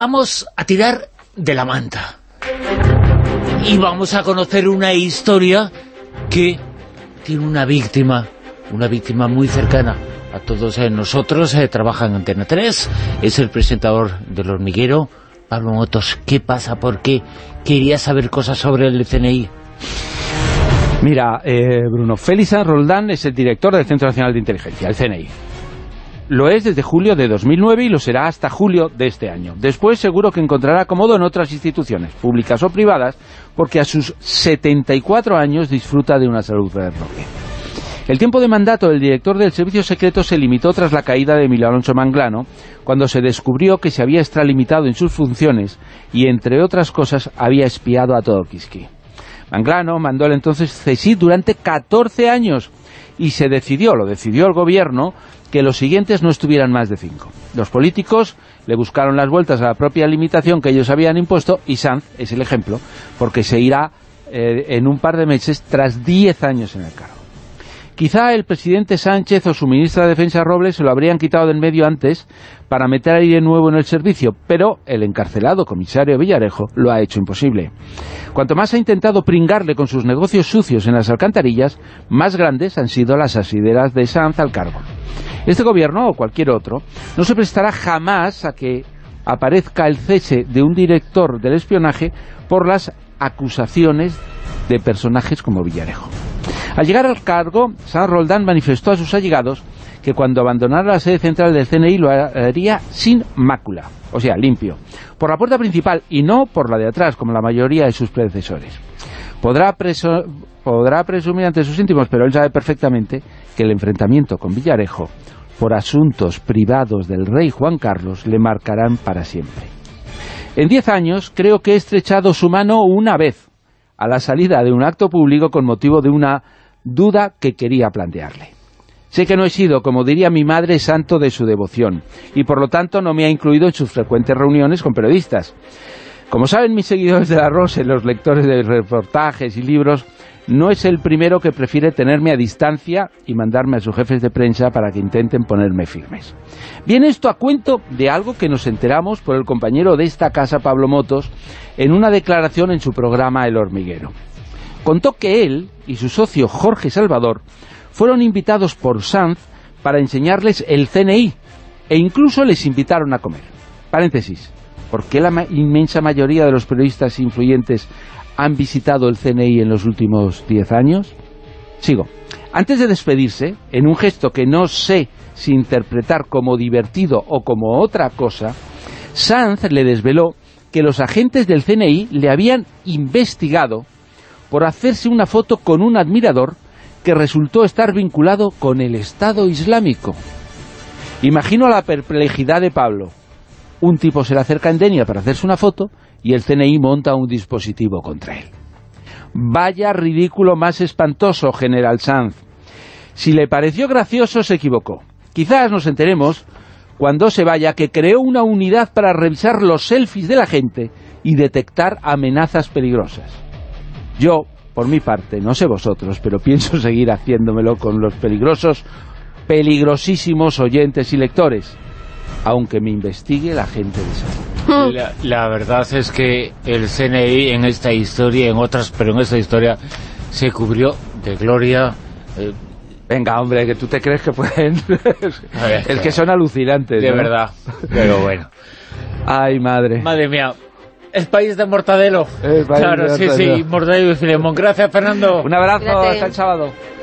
Vamos a tirar de la manta. Y vamos a conocer una historia que tiene una víctima, una víctima muy cercana a todos eh, nosotros, eh, trabaja en Antena 3, es el presentador del hormiguero, Pablo Motos. ¿Qué pasa? ¿Por qué? Quería saber cosas sobre el CNI. Mira, eh, Bruno, Félix Roldán es el director del Centro Nacional de Inteligencia, el CNI. Lo es desde julio de 2009 y lo será hasta julio de este año. Después seguro que encontrará acomodo en otras instituciones, públicas o privadas, porque a sus 74 años disfruta de una salud roque. El tiempo de mandato del director del Servicio Secreto se limitó tras la caída de Emilio Alonso Manglano, cuando se descubrió que se había extralimitado en sus funciones y, entre otras cosas, había espiado a todo. Manglano mandó el entonces CSI durante 14 años y se decidió, lo decidió el gobierno, que los siguientes no estuvieran más de cinco. Los políticos le buscaron las vueltas a la propia limitación que ellos habían impuesto y Sanz es el ejemplo, porque se irá eh, en un par de meses tras diez años en el cargo. Quizá el presidente Sánchez o su ministra de Defensa Robles se lo habrían quitado del medio antes para meter ahí de nuevo en el servicio, pero el encarcelado comisario Villarejo lo ha hecho imposible. Cuanto más ha intentado pringarle con sus negocios sucios en las alcantarillas, más grandes han sido las asideras de Sanz al cargo. Este gobierno, o cualquier otro, no se prestará jamás a que aparezca el cese de un director del espionaje por las acusaciones de personajes como Villarejo. Al llegar al cargo, San Roldán manifestó a sus allegados que cuando abandonara la sede central del CNI lo haría sin mácula, o sea, limpio, por la puerta principal y no por la de atrás, como la mayoría de sus predecesores. Podrá, podrá presumir ante sus íntimos, pero él sabe perfectamente que el enfrentamiento con Villarejo por asuntos privados del rey Juan Carlos le marcarán para siempre. En diez años creo que he estrechado su mano una vez, a la salida de un acto público con motivo de una duda que quería plantearle. Sé que no he sido, como diría mi madre, santo de su devoción, y por lo tanto no me ha incluido en sus frecuentes reuniones con periodistas. Como saben mis seguidores de la Rosa los lectores de reportajes y libros, no es el primero que prefiere tenerme a distancia y mandarme a sus jefes de prensa para que intenten ponerme firmes. Viene esto a cuento de algo que nos enteramos por el compañero de esta casa, Pablo Motos, en una declaración en su programa El Hormiguero contó que él y su socio Jorge Salvador fueron invitados por Sanz para enseñarles el CNI e incluso les invitaron a comer. Paréntesis, ¿por qué la inmensa mayoría de los periodistas influyentes han visitado el CNI en los últimos diez años? Sigo. Antes de despedirse, en un gesto que no sé si interpretar como divertido o como otra cosa, Sanz le desveló que los agentes del CNI le habían investigado por hacerse una foto con un admirador que resultó estar vinculado con el Estado Islámico. Imagino la perplejidad de Pablo. Un tipo se le acerca en Denia para hacerse una foto y el CNI monta un dispositivo contra él. Vaya ridículo más espantoso, General Sanz. Si le pareció gracioso, se equivocó. Quizás nos enteremos, cuando se vaya, que creó una unidad para revisar los selfies de la gente y detectar amenazas peligrosas. Yo, por mi parte, no sé vosotros, pero pienso seguir haciéndomelo con los peligrosos, peligrosísimos oyentes y lectores, aunque me investigue la gente de salud. La, verdad es que el CNI en esta historia, en otras, pero en esta historia, se cubrió de gloria... Eh, Venga, hombre, que tú te crees que pueden... es que son alucinantes, De verdad, pero bueno. Ay, madre. Madre mía, el país de Mortadelo. claro, sí, sí, Mortadelo y Filemón. Gracias, Fernando. Un abrazo, hasta el sábado.